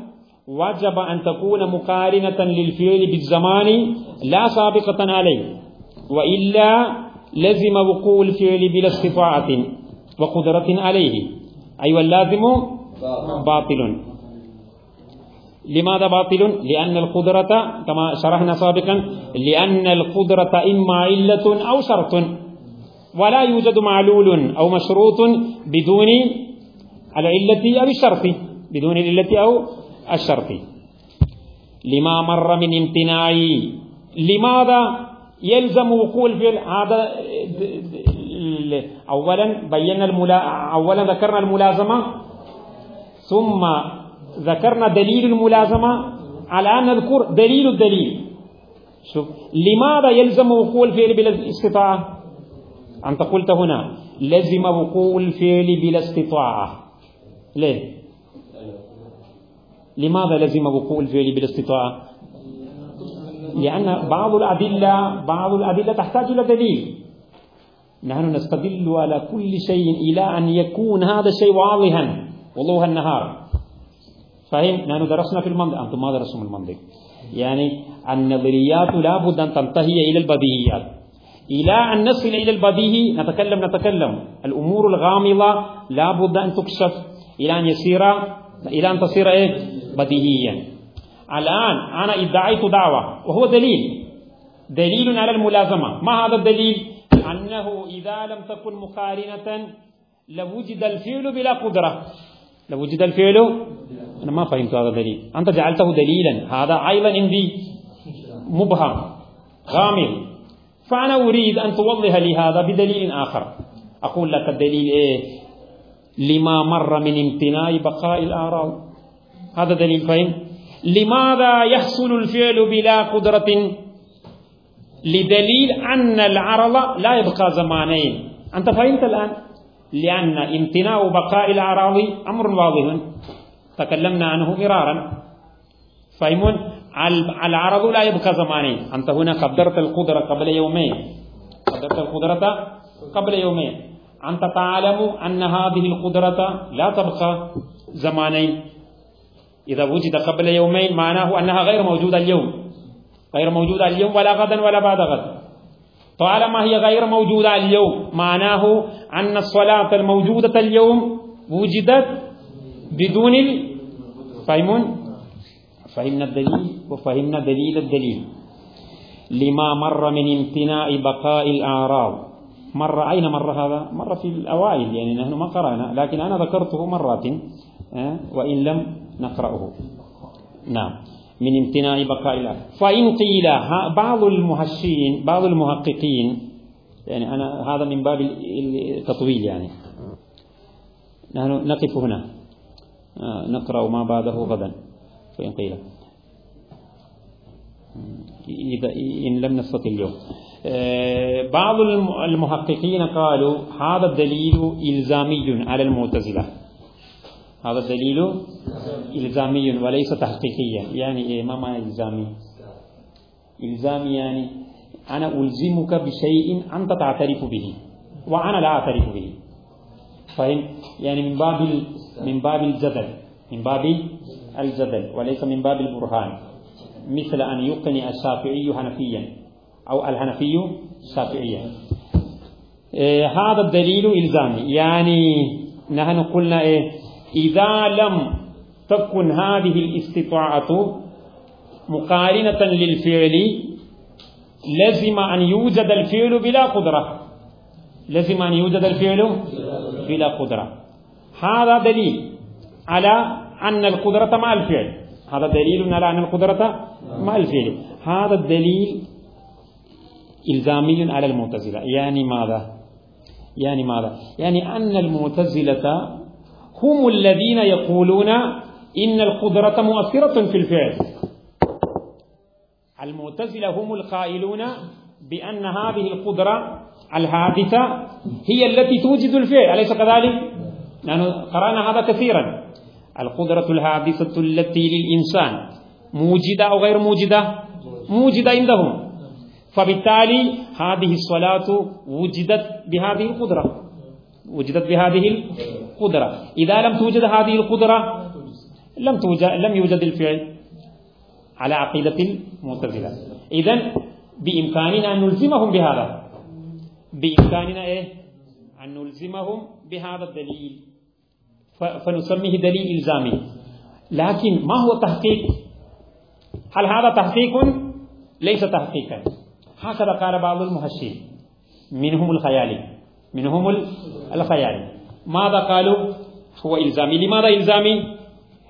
S1: وجب أن تكون مقارنة للفعل بالزمان لا سابقة عليه وإلا لزم وقوع الفعل بلا استطاعة وقدرة عليه أي أيوة واللازم باطل لماذا باطل؟ لأن القدرة كما شرحنا سابقا لأن القدرة إما علة أو شرط ولا يوجد معلول أو مشروط بدون العلة أو الشرط بدون العلة أو الشرط. لما مر من امتناع. لماذا يلزم وقوع الفعل؟ هذا أولا بينا الملا أولا ذكرنا الملازمة ثم ذكرنا دليل الملازمة على أن نذكر دليل الدليل. شوف لماذا يلزم وقوع الفعل بلا استطاعة؟ أنت قلت هنا لزم وقوع الفعل بلا استطاعة. ليه؟ لماذا لزم وقوع الفعل بلا استطاعة لأن بعض الأدلة بعض الأدلة تحتاج إلى دليل. نحن نستدل على كل شيء إلى أن يكون هذا الشيء واضحا. وضوح النهار. فهم نحن درسنا في المنطق أنتم ما درستم المنطق يعني النظريات لا بد أن تنتهي إلى البديهيات. إلى أن نصل إلى البديهي نتكلم نتكلم. الأمور الغامضة لا بد أن تكشف. إلى أن يصير إلى أن تصير إيه بديهيا الآن أنا ادعيت دعوة وهو دليل. دليل على الملازمة. ما هذا الدليل؟ أنه إذا لم تكن مقارنة لوجد الفعل بلا قدرة. لوجد الفعل؟ أنا ما فهمت هذا الدليل. أنت جعلته دليلا. هذا أيضا عندي مبهم غامض. فأنا أريد أن توضح لي هذا بدليل آخر. أقول لك الدليل إيه؟ لما مر من امتناع بقاء الآراض هذا دليل فهم. لماذا يحصل الفعل بلا قدرة؟ لدليل أن العرض لا يبقى زمانين. أنت فهمت الآن؟ لأن امتناع بقاء الأعراض أمر واضح. تكلمنا عنه مرارا. فهمون؟ العرض لا يبقى زمانين. أنت هنا قدرت القدرة قبل يومين. قدرت القدرة قبل يومين. أنت تعلم أن هذه القدرة لا تبقى زمانين. إذا وجد قبل يومين معناه أنها غير موجودة اليوم. غير موجودة اليوم ولا غدا ولا بعد غد. طالما هي غير موجودة اليوم معناه أن الصلاة الموجودة اليوم وجدت بدون فهمون فهمنا الدليل؟ وفهمنا دليل الدليل. لما مر من امتناع بقاء الأعراض. مر أين مر هذا؟ مر في الأوائل يعني نحن ما قرأنا لكن أنا ذكرته مرات وإن لم نقرأه. نعم. من امتناع بقاء الأرض فإن قيل بعض المهشين بعض المحققين يعني أنا هذا من باب التطويل يعني. نحن نقف هنا. آه، نقرأ ما بعده غدا. فإن قيل. إذا إن لم نستطع اليوم. آه، بعض المحققين قالوا هذا الدليل إلزامي على المعتزلة. هذا الدليل إلزامي وليس تحقيقيا. يعني إيه؟ ما معنى إلزامي؟ إلزامي يعني أنا ألزمك بشيء أنت تعترف به وأنا لا أعترف به. فهم يعني من باب من باب الجدل من باب الجدل وليس من باب البرهان. مثل أن يقني الشافعي حنفيا أو الحنفي شافعيا. إيه هذا الدليل إلزامي. يعني نحن قلنا إيه؟ إذا لم تكن هذه الاستطاعة مقارنة للفعل لزم أن يوجد الفعل بلا قدرة. لزم أن يوجد الفعل بلا قدرة. هذا دليل على أن القدرة مع الفعل. هذا دليل على أن القدرة مع الفعل. هذا الدليل إلزامي على المعتزلة. يعني ماذا؟ يعني ماذا؟ يعني أن المعتزلة هم الذين يقولون إن القدرة مؤثرة في الفعل. المعتزلة هم القائلون بأن هذه القدرة الحادثة هي التي توجد الفعل. أليس كذلك؟ نحن قرأنا هذا كثيرا. القدرة الحادثة التي للإنسان موجدة أو غير موجدة؟ موجدة عندهم. فبالتالي هذه الصلاة وجدت بهذه القدرة. وجدت بهذه القدرة. إذا لم توجد هذه القدرة لم توجد لم يوجد الفعل على عقيدة المعتزلة. إذا بإمكاننا أن نلزمهم بهذا. بإمكاننا إيه؟ أن نلزمهم بهذا الدليل. فنسميه دليل إلزامي. لكن ما هو التحقيق هل هذا تحقيق؟ ليس تحقيقا. هكذا قال بعض المهشين منهم الخيالي. منهم الخيالي ماذا قالوا؟ هو إلزامي. لماذا إلزامي؟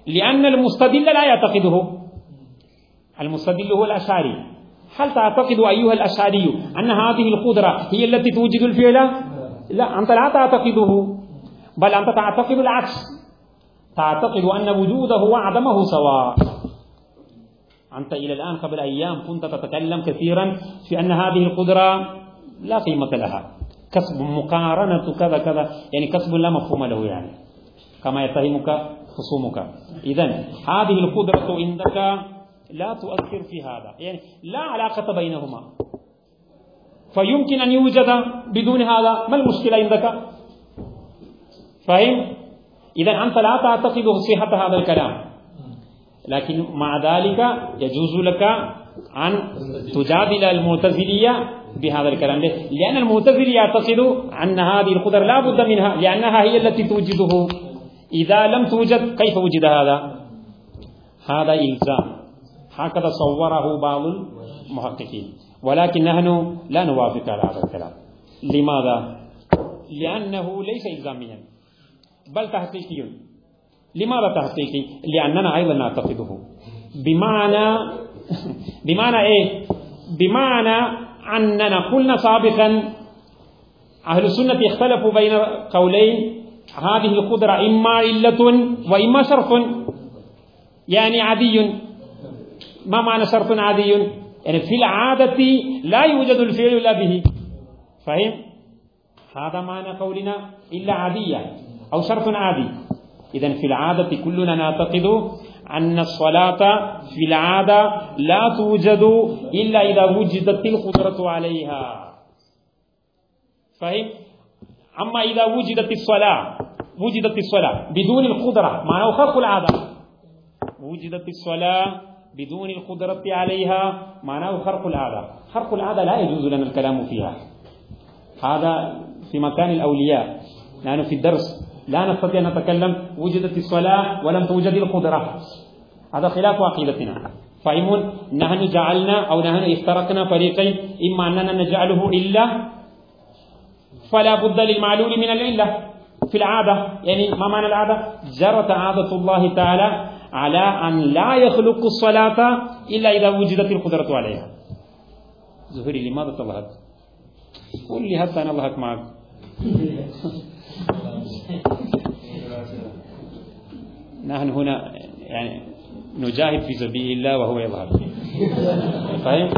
S1: لأن المستدل لا يعتقده. المستدل هو الأشعري. هل تعتقد أيها الأشعري أن هذه القدرة هي التي توجد الفعل؟ لا أنت لا تعتقده. بل أنت تعتقد العكس. تعتقد أن وجوده وعدمه سواء. أنت إلى الآن قبل أيام كنت تتكلم كثيرا في أن هذه القدرة لا قيمة لها. كسب مقارنة كذا كذا يعني كسب لا مفهوم له يعني. كما يتهمك خصومك. إذا هذه القدرة عندك لا تؤثر في هذا. يعني لا علاقة بينهما. فيمكن أن يوجد بدون هذا ما المشكلة عندك؟ فهم؟ إذا أنت لا تعتقد صحة هذا الكلام. لكن مع ذلك يجوز لك أن تجادل المعتزلية بهذا الكلام لأن المعتزلي يعتقد أن هذه القدر لا بد منها لأنها هي التي توجده. إذا لم توجد كيف وجد هذا؟ هذا إلزام. هكذا صوره بعض المحققين. ولكن نحن لا نوافق على هذا الكلام. لماذا؟ لأنه ليس إلزاميا بل تحقيقي. لماذا تحقيقي؟ لأننا أيضا نعتقده. بمعنى بمعنى إيه؟ بمعنى أننا قلنا سابقا أهل السنة اختلفوا بين قولين هذه القدرة إما علة وإما شرط يعني عادي. ما معنى شرط عادي؟ يعني في العادة لا يوجد الفعل إلا به. فهم هذا معنى قولنا إلا عادية أو شرط عادي. إذا في العادة كلنا نعتقد أن الصلاة في العادة لا توجد إلا إذا وجدت القدرة عليها. فهم؟ أما إذا وجدت الصلاة وجدت الصلاة بدون القدرة معناه خلق العادة. وجدت الصلاة بدون القدرة عليها معناه خرق العادة. خرق العادة لا يجوز لنا الكلام فيها. هذا في مكان الأولياء. نحن في الدرس. لا نستطيع أن نتكلم وجدت الصلاة ولم توجد القدرة. هذا خلاف عقيدتنا. فإمون نحن جعلنا أو نحن افترقنا فريقين إما أننا نجعله إلا فلا بد للمعلول من العلة. في العادة يعني ما معنى العادة؟ جرت عادة الله تعالى على أن لا يخلق الصلاة إلا إذا وجدت القدرة عليها. زهري لماذا تضحك؟ قل لي حتى أنا أضحك معك؟ نحن هنا يعني نجاهد في سبيل الله وهو يظهر. فاهم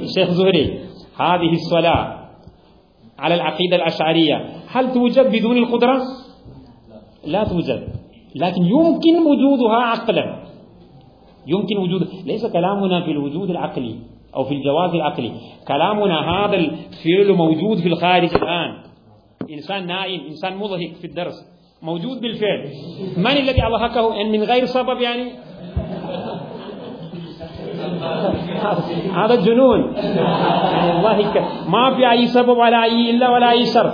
S1: الشيخ زهري هذه الصلاة على العقيدة الأشعرية هل توجد بدون القدرة؟ لا توجد لكن يمكن وجودها عقلا. يمكن وجود ليس كلامنا في الوجود العقلي أو في الجواز العقلي. كلامنا هذا الفعل موجود في الخارج الآن. إنسان نائم إنسان مضحك في الدرس. موجود بالفعل. من الذي أضحكه؟ من غير سبب يعني؟ هذا يعني الله ما في أي سبب ولا أي إلا ولا أي شرط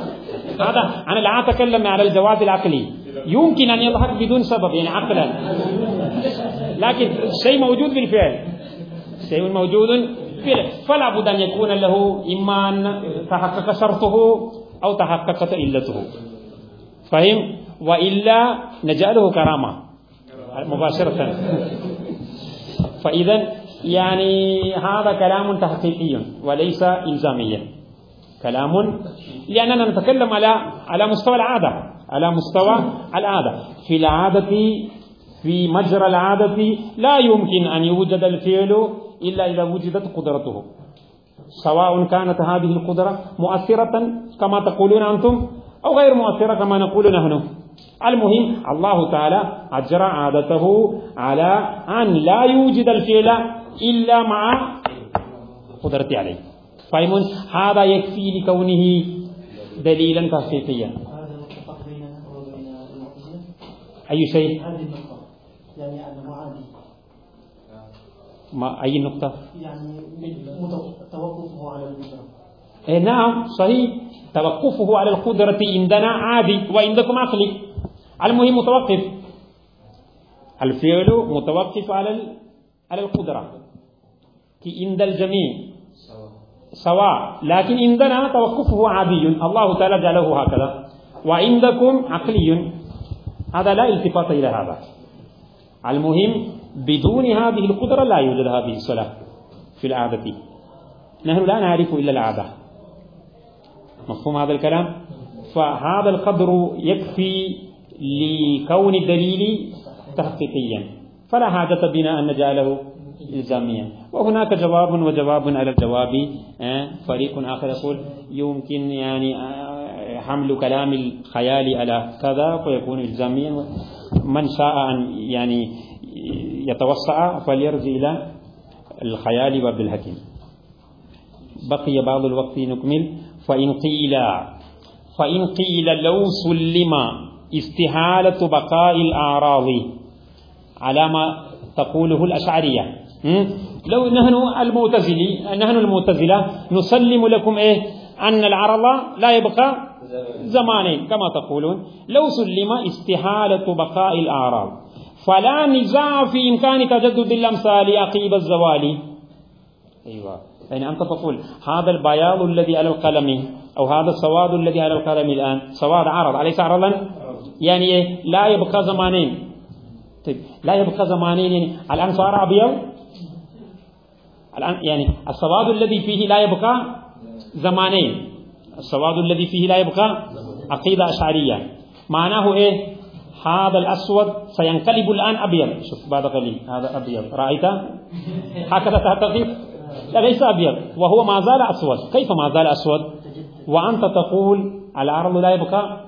S1: هذا أنا لا أتكلم على الجواز العقلي. يمكن أن يضحك بدون سبب يعني عقلا. لكن شيء موجود بالفعل. شيء موجود فلا بد أن يكون له إما أن تحقق شرطه. أو تحققت علته فهم؟ وإلا نجعله كرامة. مباشرة. فإذا يعني هذا كلام تحقيقي وليس إلزاميا. كلام لأننا نتكلم على على مستوى العادة على مستوى العادة. في العادة في مجرى العادة لا يمكن أن يوجد الفعل إلا إذا وجدت قدرته. سواء كانت هذه القدرة مؤثرة كما تقولون أنتم أو غير مؤثرة كما نقول نحن. المهم الله تعالى أجرى عادته على أن لا يوجد الفعل إلا مع قدرته عليه. فهمون هذا يكفي لكونه دليلا تحقيقيا. أي شيء؟
S2: يعني أنه عادي
S1: ما أي نقطة؟
S2: يعني توقفه على القدرة.
S1: إيه نعم صحيح. توقفه على القدرة عندنا عادي وعندكم عقلي المهم متوقف. الفعل متوقف على على القدرة. كي عند الجميع. سواء. لكن عندنا توقفه عادي. الله تعالى جعله هكذا. وعندكم عقلي. هذا لا التفات إلى هذا. المهم بدون هذه القدرة لا يوجد هذه الصلاة في العادة. نحن لا نعرف إلا العادة. مفهوم هذا الكلام؟ فهذا القدر يكفي لكون الدليل تحقيقيا. فلا حاجة بنا أن نجعله إلزاميا. وهناك جواب وجواب على الجواب فريق آخر يقول يمكن يعني آه، حمل كلام الخيال على كذا فيكون إلزاميا. من شاء أن يعني يتوسع فليرجع إلى الخيال وابن الحكيم بقي بعض الوقت نكمل فإن قيل فإن قيل لو سلم استهالة بقاء الأعراض على ما تقوله الأشعرية? لو نحن المعتزلي نحن المعتزلة نسلم لكم إيه؟ أن العرض لا يبقى زمانين كما تقولون. لو سلم استهالة بقاء الأعراض. فلا نزاع في إمكان تجدد الأمثال عقيب الزوال. أيوة. يعني أنت تقول هذا البياض الذي على القلم أو هذا السواد الذي على القلم الآن سواد عرض أليس عرضا؟ يعني إيه؟ لا يبقى زمانين. طيب لا يبقى زمانين. يعني الآن صار أبيض؟ الآن يعني السواد الذي فيه لا يبقى زمانين. السواد الذي فيه لا يبقى عقيدة أشعرية. معناه إيه؟ هذا الأسود سينقلب الآن أبيض. شوف بعد قليل. هذا أبيض. رأيت؟ هكذا تعتقد لا ليس أبيض. وهو ما زال أسود. كيف ما زال أسود؟ وأنت تقول العرض لا يبقى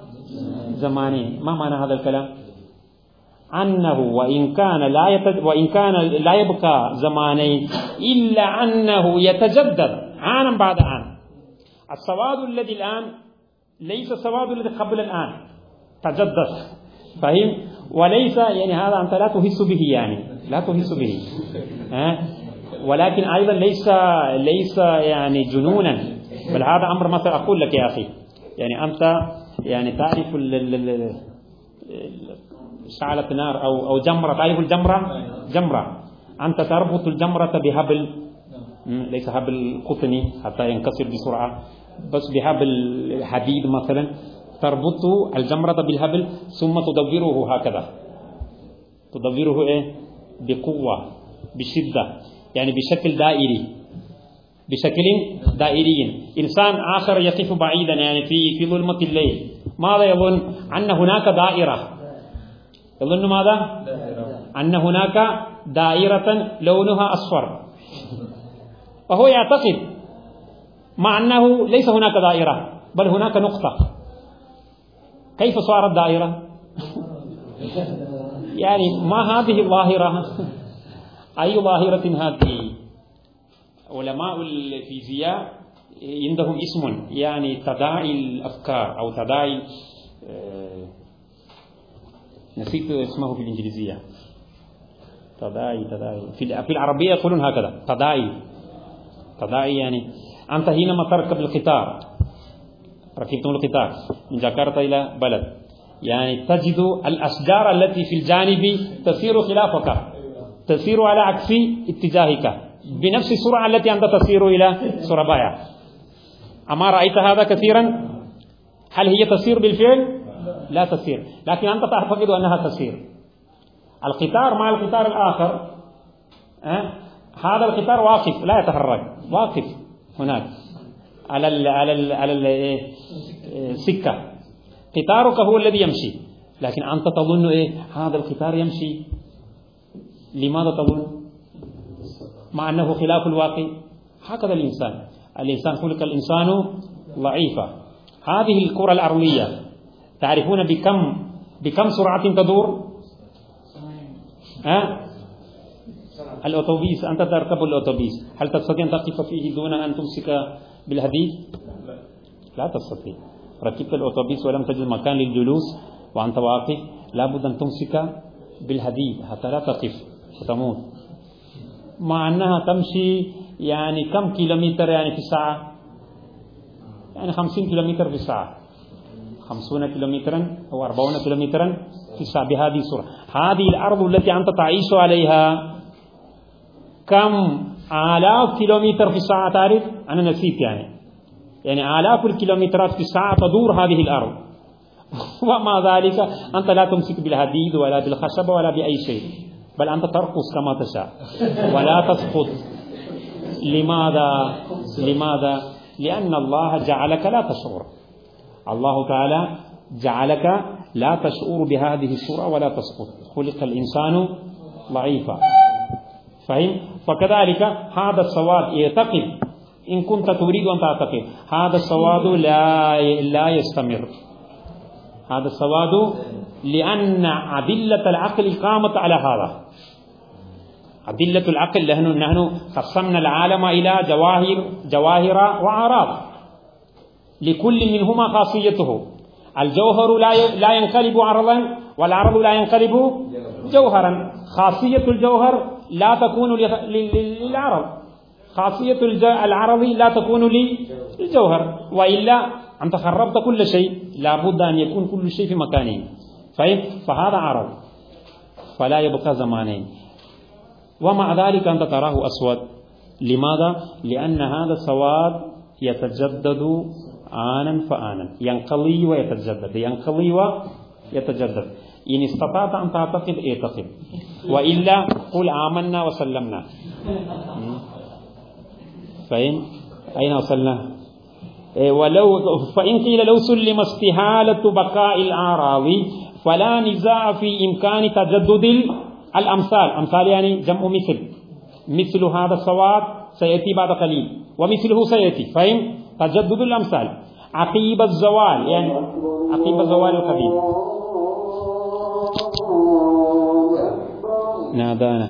S1: زمانين ما معنى هذا الكلام؟ أنه وإن كان لا يتج... وإن كان لا يبقى زمانين إلا أنه يتجدد عاما بعد عام السواد الذي الآن ليس السواد الذي قبل الآن. تجدد. فهم وليس يعني هذا أنت لا تحس به يعني. لا تحس به. ها؟ ولكن أيضا ليس ليس يعني جنونا. بل هذا أمر مثلا أقول لك يا أخي. يعني أنت يعني تعرف شعلة نار أو أو جمرة. تعرف الجمرة؟ جمرة. أنت تربط الجمرة بهبل. ليس هبل قطني حتى ينكسر بسرعة بس بهبل حديد مثلا. تربط الجمرة بالهبل ثم تدبره هكذا. تدبره إيه؟ بقوة بشدة يعني بشكل دائري. بشكل دائري. إنسان آخر يقف بعيدا يعني في في ظلمة الليل. ماذا يظن؟ أن هناك دائرة. يظن ماذا؟ أن هناك دائرة لونها أصفر. وهو يعتقد مع أنه ليس هناك دائرة بل هناك نقطة. كيف صارت دائرة يعني ما هذه الظاهرة؟ أي ظاهرة هذه؟ علماء الفيزياء عندهم اسم يعني تداعي الأفكار أو تداعي نسيت اسمه في الإنجليزية. تداعي تداعي. في في العربية يقولون هكذا تداعي. تداعي يعني أنت حينما تركب القطار. ركبتم القطار من جاكرتا إلى بلد. يعني تجد الأشجار التي في الجانب تسير خلافك. تسير على عكس اتجاهك. بنفس السرعة التي أنت تسير إلى سوربايا أما رأيت هذا كثيرا؟ هل هي تسير بالفعل؟ لا تسير. لكن أنت تعتقد أنها تسير. القطار مع القطار الآخر؟ هذا القطار واقف لا يتحرك. واقف هناك. على ال على ال على السكة قطارك هو الذي يمشي. لكن أنت تظن إيه؟ هذا القطار يمشي. لماذا تظن؟ مع أنه خلاف الواقع. هكذا الإنسان. الإنسان خلق الإنسان ضعيفا. هذه الكرة الأرضية تعرفون بكم بكم سرعة تدور؟ ها؟ الأوتوبيس. أنت تركب الأوتوبيس. هل تستطيع أن تقف فيه دون أن تمسك بالحديد لا تستطيع. ركبت الأوتوبيس ولم تجد مكان للجلوس وأنت واقف. لابد أن تمسك بالحديد حتى لا تقف وتموت مع أنها تمشي يعني كم كيلومتر يعني في الساعة؟ يعني خمسين كيلومتر في الساعة. خمسون كيلومترا أو أربعون كيلومترا في الساعة بهذه السرعة هذه الأرض التي أنت تعيش عليها كم آلاف كيلومتر في الساعة تعرف؟ أنا نسيت يعني. يعني آلاف الكيلومترات في الساعة تدور هذه الأرض. ومع ذلك؟ أنت لا تمسك بالحديد ولا بالخشب ولا بأي شيء. بل أنت ترقص كما تشاء. ولا تسقط. لماذا؟ لماذا؟ لأن الله جعلك لا تشعر. الله تعالى جعلك لا تشعر بهذه السرعة ولا تسقط. خلق الإنسان ضعيفا. فهم فكذلك هذا السواد يعتقد. إن كنت تريد أن تعتقد هذا السواد لا لا يستمر. هذا السواد لأن أدلة العقل قامت على هذا. أدلة العقل نحن نحن قسمنا العالم إلى جواهر جواهر وأعراض. لكل منهما خاصيته. الجوهر لا لا ينقلب عرضا والعرض لا ينقلب جوهرا. خاصية الجوهر لا تكون للعرض خاصية العرض لا تكون للجوهر وإلا أنت خربت كل شيء. لابد أن يكون كل شيء في مكانه. فهم فهذا عرض فلا يبقى زمانين. ومع ذلك أنت تراه أسود. لماذا؟ لأن هذا السواد يتجدد آنا فآنا. ينقضي ويتجدد. ينقضي ويتجدد. إن استطعت أن تعتقد اعتقد. وإلا قل آمنا وسلمنا. فإن؟ أين وصلنا؟ إيه، ولو فإن قيل لو سلم استهالة بقاء الأعراض فلا نزاع في إمكان تجدد الأمثال. أمثال يعني جمع مثل. مثل هذا السواد سيأتي بعد قليل. ومثله سيأتي. فهم تجدد الأمثال. عقيب الزوال يعني عقيب الزوال القديم. نادانا